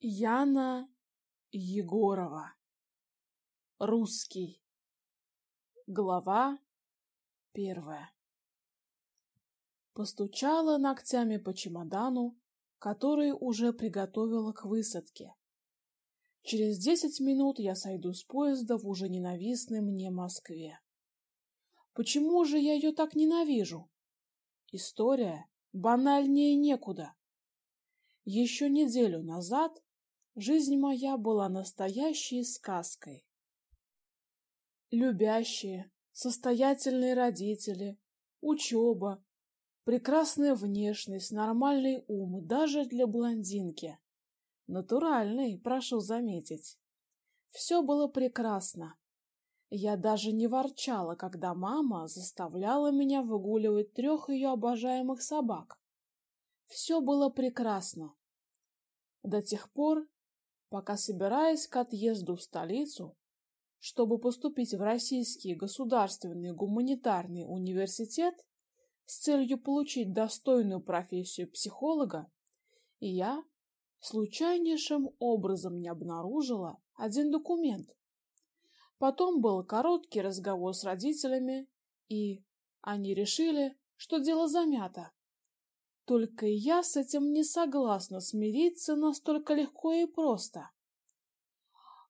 Яна Егорова. Русский. Глава первая. Постучала ногтями по чемодану, который уже приготовила к высадке. Через десять минут я сойду с поезда в уже ненавистной мне Москве. Почему же я ее так ненавижу? История банальнее некуда. Еще неделю назад Жизнь моя была настоящей сказкой. Любящие, состоятельные родители, учеба, прекрасная внешность, нормальный ум даже для блондинки. Натуральный, прошу заметить. Все было прекрасно. Я даже не ворчала, когда мама заставляла меня выгуливать трех ее обожаемых собак. Все было прекрасно. До тех пор, пока собираясь к отъезду в столицу, чтобы поступить в Российский государственный гуманитарный университет с целью получить достойную профессию психолога, я случайнейшим образом не обнаружила один документ. Потом был короткий разговор с родителями, и они решили, что дело замято. Только я с этим не согласна смириться настолько легко и просто.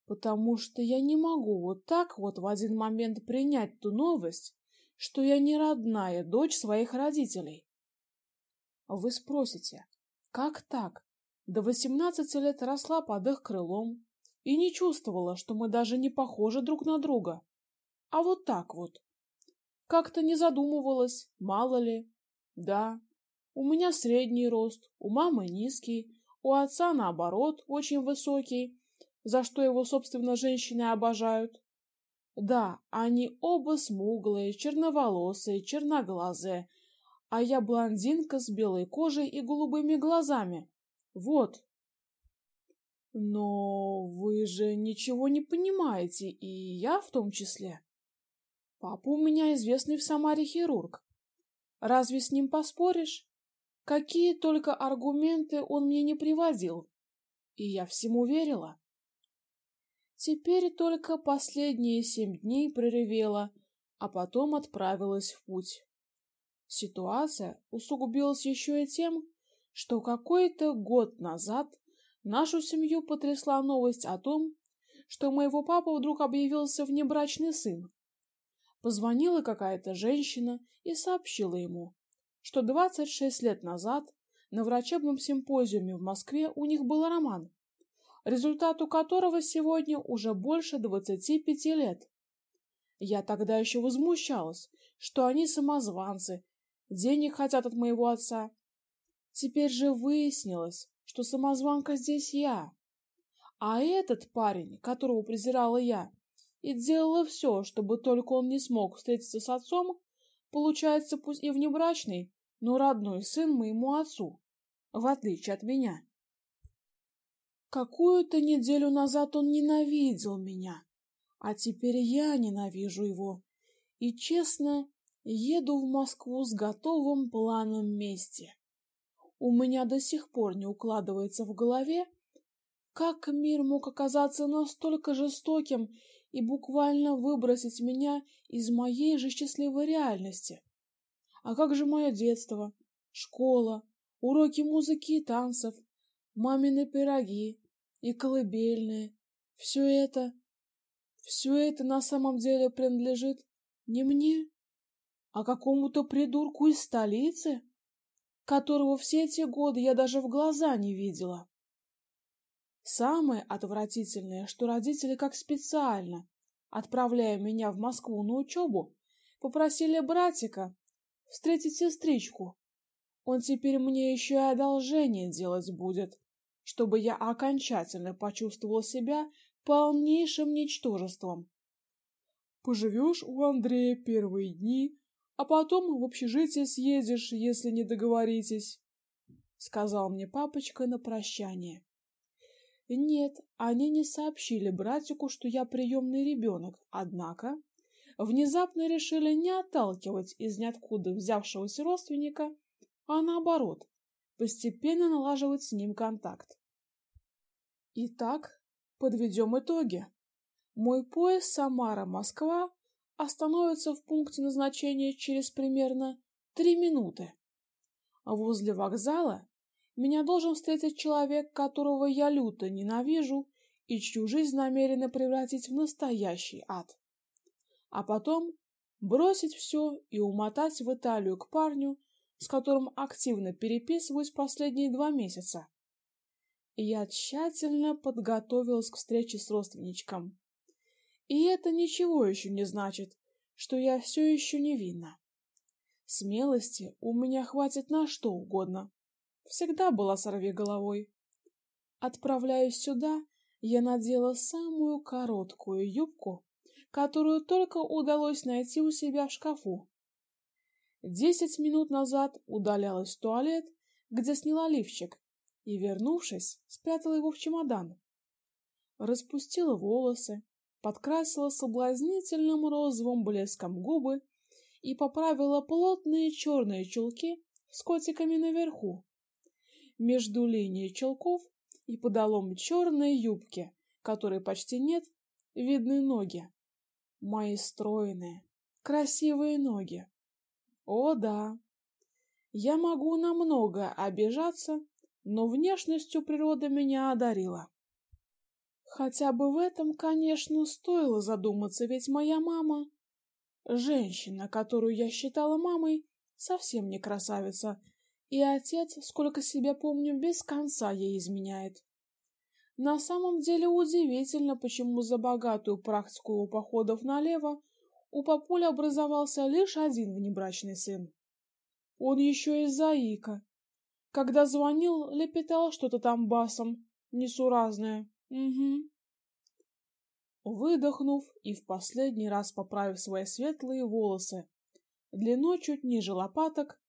Потому что я не могу вот так вот в один момент принять ту новость, что я не родная дочь своих родителей. Вы спросите, как так? До восемнадцати лет росла под их крылом и не чувствовала, что мы даже не похожи друг на друга. А вот так вот. Как-то не задумывалась, мало ли. Да, у меня средний рост, у мамы низкий, у отца, наоборот, очень высокий, за что его, собственно, женщины обожают. Да, они оба смуглые, черноволосые, черноглазые, а я блондинка с белой кожей и голубыми глазами. Вот. Но вы же ничего не понимаете, и я в том числе. Папа у меня известный в Самаре хирург. Разве с ним поспоришь? Какие только аргументы он мне не приводил, и я всему верила. Теперь только последние семь дней проревела, а потом отправилась в путь. Ситуация усугубилась еще и тем, что какой-то год назад нашу семью потрясла новость о том, что моего папы вдруг объявился внебрачный сын. Позвонила какая-то женщина и сообщила ему, что 26 лет назад на врачебном симпозиуме в Москве у них был роман, результату которого сегодня уже больше 25 лет. Я тогда еще возмущалась, что они самозванцы, денег хотят от моего отца. Теперь же выяснилось, что самозванка здесь я. А этот парень, которого презирала я, и делала все, чтобы только он не смог встретиться с отцом, Получается, пусть и внебрачный, но родной сын моему отцу, в отличие от меня. Какую-то неделю назад он ненавидел меня, а теперь я ненавижу его. И, честно, еду в Москву с готовым планом мести. У меня до сих пор не укладывается в голове, как мир мог оказаться настолько жестоким и буквально выбросить меня из моей же счастливой реальности. А как же мое детство, школа, уроки музыки и танцев, мамины пироги и колыбельные? Все это, все это на самом деле принадлежит не мне, а какому-то придурку из столицы, которого все эти годы я даже в глаза не видела. Самое отвратительное, что родители как специально, отправляя меня в Москву на учебу, попросили братика встретить сестричку. Он теперь мне еще и одолжение делать будет, чтобы я окончательно почувствовал себя полнейшим ничтожеством. Поживешь у Андрея первые дни, а потом в общежитие съедешь, если не договоритесь, — сказал мне папочка на прощание. Нет, они не сообщили братику, что я приемный ребенок, однако внезапно решили не отталкивать из ниоткуда взявшегося родственника, а наоборот, постепенно налаживать с ним контакт. Итак, подведем итоги. Мой поезд Самара-Москва остановится в пункте назначения через примерно три минуты. Возле вокзала меня должен встретить человек, которого я люто ненавижу и чью жизнь намерена превратить в настоящий ад. А потом бросить все и умотать в Италию к парню, с которым активно переписываюсь последние два месяца. Я тщательно подготовилась к встрече с родственничком. И это ничего еще не значит, что я все еще невинна. Смелости у меня хватит на что угодно. Всегда была сорви головой. Отправляясь сюда, я надела самую короткую юбку, которую только удалось найти у себя в шкафу. Десять минут назад удалялась в туалет, где сняла лифчик, и, вернувшись, спрятала его в чемодан. Распустила волосы, подкрасила соблазнительным розовым блеском губы и поправила плотные черные чулки с котиками наверху. Между линией чулков и подолом черной юбки, которой почти нет, видны ноги. Мои стройные, красивые ноги. О да, я могу на многое обижаться, но внешностью природа меня одарила. Хотя бы в этом, конечно, стоило задуматься, ведь моя мама, женщина, которую я считала мамой, совсем не красавица, и отец, сколько себя помню, без конца ей изменяет. На самом деле удивительно, почему за богатую практику походов налево у папули образовался лишь один внебрачный сын. Он еще и заика. Когда звонил, лепетал что-то там басом, несуразное. Угу. Выдохнув и в последний раз поправив свои светлые волосы, длиной чуть ниже лопаток,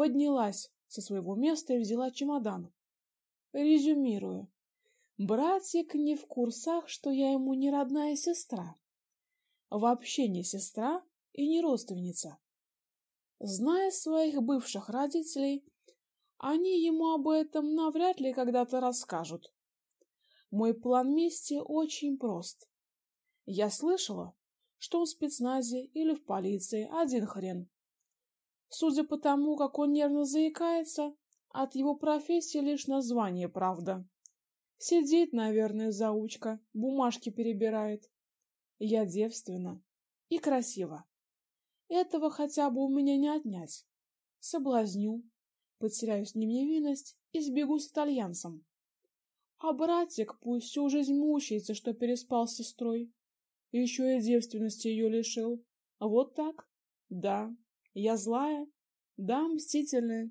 поднялась со своего места и взяла чемодан. Резюмирую. Братик не в курсах, что я ему не родная сестра. Вообще не сестра и не родственница. Зная своих бывших родителей, они ему об этом навряд ли когда-то расскажут. Мой план мести очень прост. Я слышала, что он в спецназе или в полиции один хрен. Судя по тому, как он нервно заикается, от его профессии лишь название, правда. Сидит, наверное, заучка, бумажки перебирает. Я девственна и красива. Этого хотя бы у меня не отнять. Соблазню, потеряю с ним невинность и сбегу с итальянцем. А братик пусть всю жизнь мучается, что переспал с сестрой. Еще и девственности ее лишил. Вот так? Да. Я злая. Да, мстительная.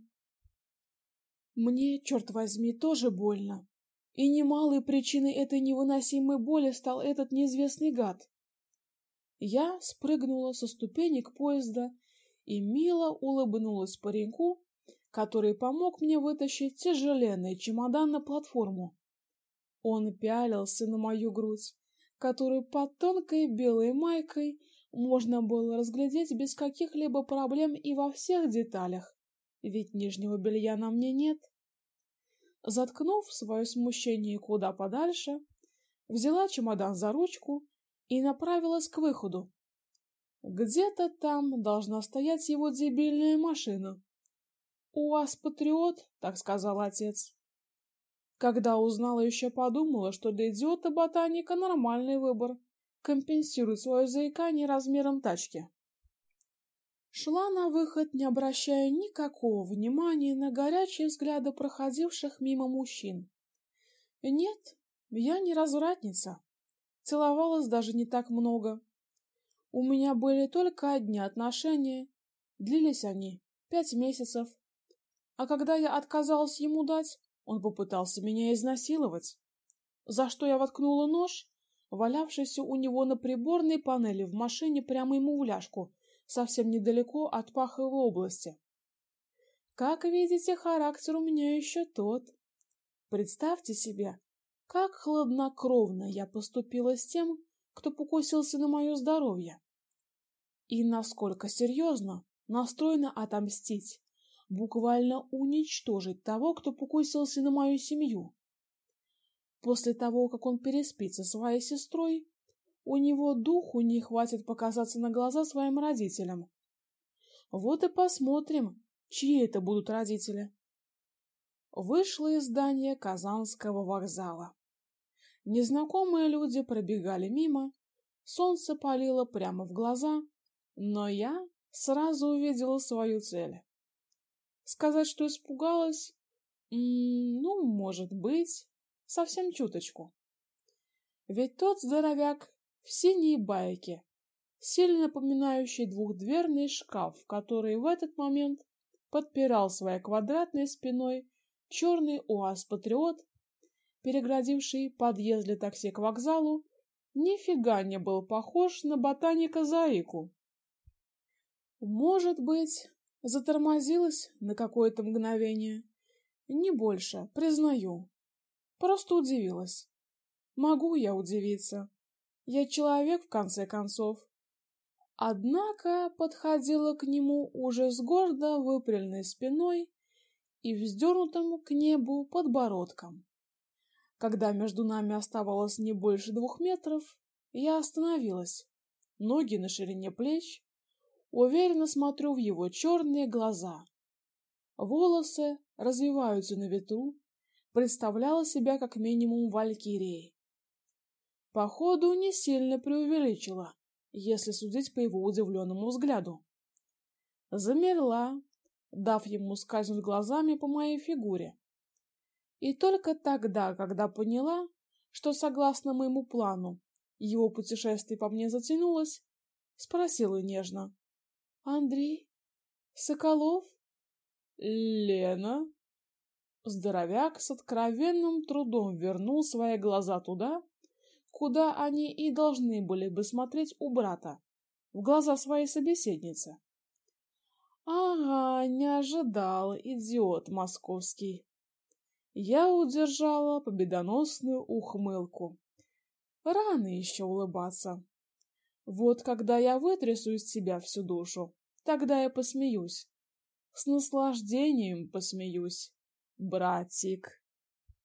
Мне, черт возьми, тоже больно. И немалой причиной этой невыносимой боли стал этот неизвестный гад. Я спрыгнула со ступенек поезда и мило улыбнулась пареньку, который помог мне вытащить тяжеленный чемодан на платформу. Он пялился на мою грудь, которую под тонкой белой майкой можно было разглядеть без каких-либо проблем и во всех деталях, ведь нижнего белья на мне нет. Заткнув свое смущение куда подальше, взяла чемодан за ручку и направилась к выходу. Где-то там должна стоять его дебильная машина. «У вас патриот», — так сказал отец. Когда узнала, еще подумала, что для идиота-ботаника нормальный выбор. Компенсирует свое заикание размером тачки. Шла на выход, не обращая никакого внимания на горячие взгляды проходивших мимо мужчин. Нет, я не развратница. Целовалась даже не так много. У меня были только одни отношения. Длились они пять месяцев. А когда я отказалась ему дать, он попытался меня изнасиловать, за что я воткнула нож, валявшийся у него на приборной панели в машине прямо ему в ляжку, совсем недалеко от паховой области. Как видите, характер у меня еще тот. Представьте себе, как хладнокровно я поступила с тем, кто покусился на мое здоровье. И насколько серьезно настроена отомстить буквально уничтожить того, кто покусился на мою семью. После того, как он переспит со своей сестрой, у него духу не хватит показаться на глаза своим родителям. Вот и посмотрим, чьи это будут родители. Вышла из здания Казанского вокзала. Незнакомые люди пробегали мимо, солнце палило прямо в глаза, но я сразу увидела свою цель. Сказать, что испугалась, ну, может быть, совсем чуточку. Ведь тот здоровяк в синей байке, сильно напоминающий двухдверный шкаф, который в этот момент подпирал своей квадратной спиной черный УАЗ-патриот, переградивший подъезд для такси к вокзалу, нифига не был похож на ботаника-заику. Может быть, затормозилась на какое-то мгновение. Не больше, признаю. Просто удивилась. Могу я удивиться. Я человек, в конце концов. Однако подходила к нему уже с гордо выпрямленной спиной и вздернутым к небу подбородком. Когда между нами оставалось не больше двух метров, я остановилась. Ноги на ширине плеч, уверенно смотрю в его черные глаза. Волосы развиваются на ветру, представляла себя как минимум валькирией. Походу, не сильно преувеличила, если судить по его удивленному взгляду. Замерла, дав ему скользнуть глазами по моей фигуре. И только тогда, когда поняла, что, согласно моему плану, его путешествие по мне затянулось, спросила нежно. Андрей? Соколов? Лена? Здоровяк с откровенным трудом вернул свои глаза туда, куда они и должны были бы смотреть у брата, в глаза своей собеседницы. Ага, не ожидал, идиот московский. Я удержала победоносную ухмылку. Рано еще улыбаться. Вот когда я вытрясу из тебя всю душу, тогда я посмеюсь. С наслаждением посмеюсь, братик.